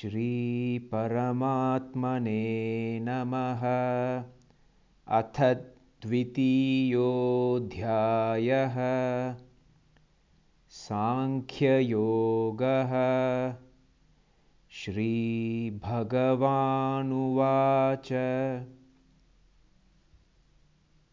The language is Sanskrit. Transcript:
श्रीपरमात्मने नमः। अथ द्वितीयोऽध्यायः। साङ्ख्ययोगः। श्रीभगवानुवाच।